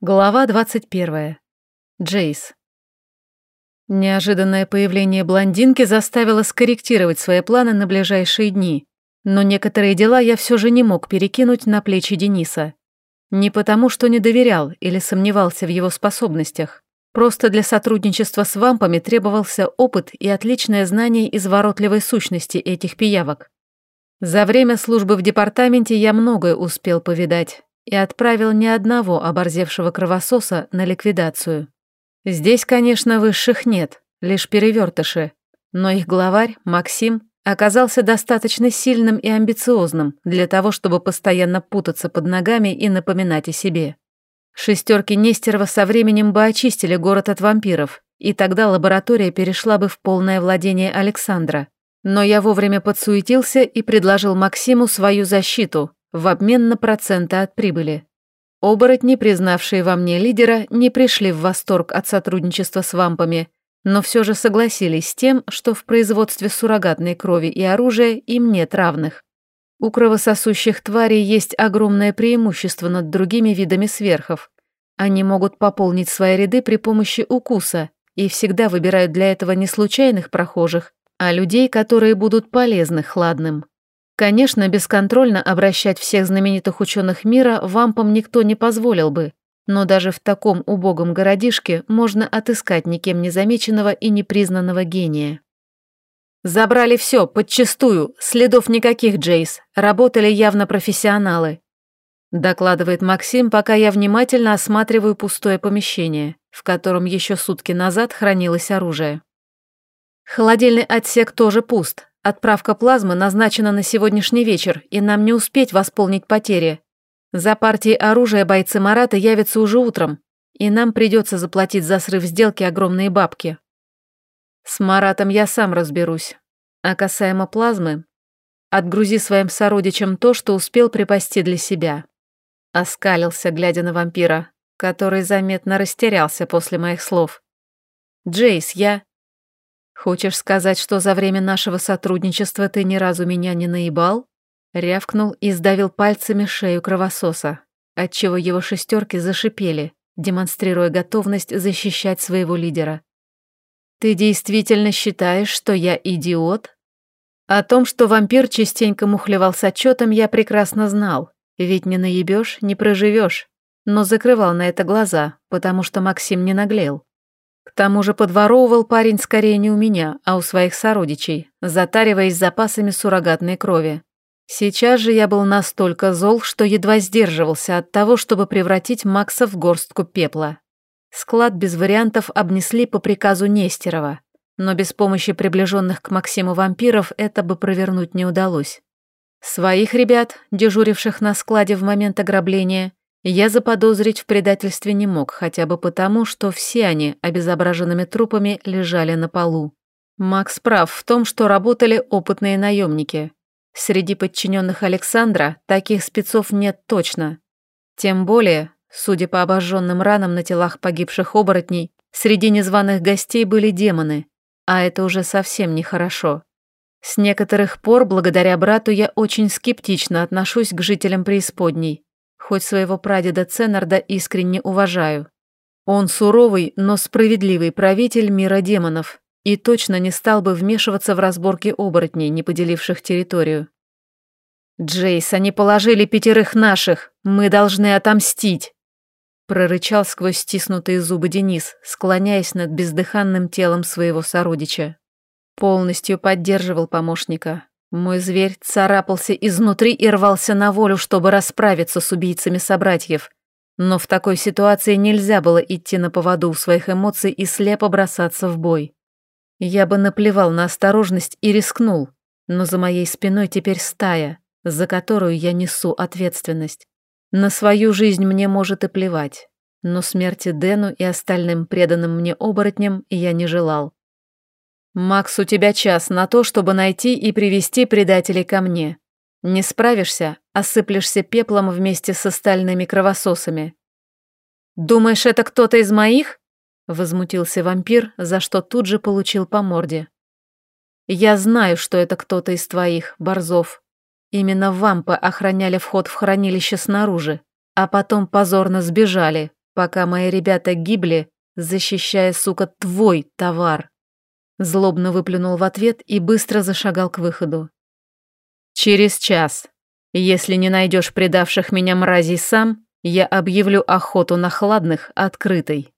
Глава 21. Джейс. Неожиданное появление блондинки заставило скорректировать свои планы на ближайшие дни, но некоторые дела я все же не мог перекинуть на плечи Дениса. Не потому, что не доверял или сомневался в его способностях. Просто для сотрудничества с вампами требовался опыт и отличное знание изворотливой сущности этих пиявок. За время службы в департаменте я многое успел повидать и отправил ни одного оборзевшего кровососа на ликвидацию. Здесь, конечно, высших нет, лишь перевертыши, но их главарь, Максим, оказался достаточно сильным и амбициозным для того, чтобы постоянно путаться под ногами и напоминать о себе. Шестерки Нестерова со временем бы очистили город от вампиров, и тогда лаборатория перешла бы в полное владение Александра. Но я вовремя подсуетился и предложил Максиму свою защиту, в обмен на проценты от прибыли. Оборотни, признавшие во мне лидера, не пришли в восторг от сотрудничества с вампами, но все же согласились с тем, что в производстве суррогатной крови и оружия им нет равных. У кровососущих тварей есть огромное преимущество над другими видами сверхов. Они могут пополнить свои ряды при помощи укуса и всегда выбирают для этого не случайных прохожих, а людей, которые будут полезны хладным. Конечно, бесконтрольно обращать всех знаменитых ученых мира вампам никто не позволил бы, но даже в таком убогом городишке можно отыскать никем не замеченного и непризнанного гения. «Забрали все, подчистую, следов никаких, Джейс, работали явно профессионалы», докладывает Максим, пока я внимательно осматриваю пустое помещение, в котором еще сутки назад хранилось оружие. Холодильный отсек тоже пуст, Отправка плазмы назначена на сегодняшний вечер, и нам не успеть восполнить потери. За партией оружия бойцы Марата явятся уже утром, и нам придется заплатить за срыв сделки огромные бабки. С Маратом я сам разберусь. А касаемо плазмы, отгрузи своим сородичам то, что успел припасти для себя. Оскалился, глядя на вампира, который заметно растерялся после моих слов. «Джейс, я...» «Хочешь сказать, что за время нашего сотрудничества ты ни разу меня не наебал?» Рявкнул и сдавил пальцами шею кровососа, отчего его шестерки зашипели, демонстрируя готовность защищать своего лидера. «Ты действительно считаешь, что я идиот?» О том, что вампир частенько мухлевал с отчетом, я прекрасно знал, ведь не наебешь, не проживешь, но закрывал на это глаза, потому что Максим не наглел. К тому же подворовывал парень скорее не у меня, а у своих сородичей, затариваясь запасами суррогатной крови. Сейчас же я был настолько зол, что едва сдерживался от того, чтобы превратить Макса в горстку пепла. Склад без вариантов обнесли по приказу Нестерова, но без помощи приближенных к Максиму вампиров это бы провернуть не удалось. Своих ребят, дежуривших на складе в момент ограбления, я заподозрить в предательстве не мог, хотя бы потому, что все они обезображенными трупами лежали на полу. Макс прав в том, что работали опытные наемники. Среди подчиненных Александра таких спецов нет точно. Тем более, судя по обожженным ранам на телах погибших оборотней, среди незваных гостей были демоны, а это уже совсем нехорошо. С некоторых пор, благодаря брату, я очень скептично отношусь к жителям преисподней хоть своего прадеда Ценнарда искренне уважаю. Он суровый, но справедливый правитель мира демонов и точно не стал бы вмешиваться в разборки оборотней, не поделивших территорию. «Джейс, они положили пятерых наших, мы должны отомстить!» прорычал сквозь стиснутые зубы Денис, склоняясь над бездыханным телом своего сородича. Полностью поддерживал помощника, мой зверь царапался изнутри и рвался на волю, чтобы расправиться с убийцами собратьев. Но в такой ситуации нельзя было идти на поводу своих эмоций и слепо бросаться в бой. Я бы наплевал на осторожность и рискнул, но за моей спиной теперь стая, за которую я несу ответственность. На свою жизнь мне может и плевать, но смерти Дэну и остальным преданным мне оборотням я не желал. «Макс, у тебя час на то, чтобы найти и привести предателей ко мне. Не справишься, осыплешься пеплом вместе с остальными кровососами». «Думаешь, это кто-то из моих?» Возмутился вампир, за что тут же получил по морде. «Я знаю, что это кто-то из твоих, Борзов. Именно вампы охраняли вход в хранилище снаружи, а потом позорно сбежали, пока мои ребята гибли, защищая, сука, твой товар. Злобно выплюнул в ответ и быстро зашагал к выходу. Через час, если не найдешь предавших меня мразей сам, я объявлю охоту на хладных открытой.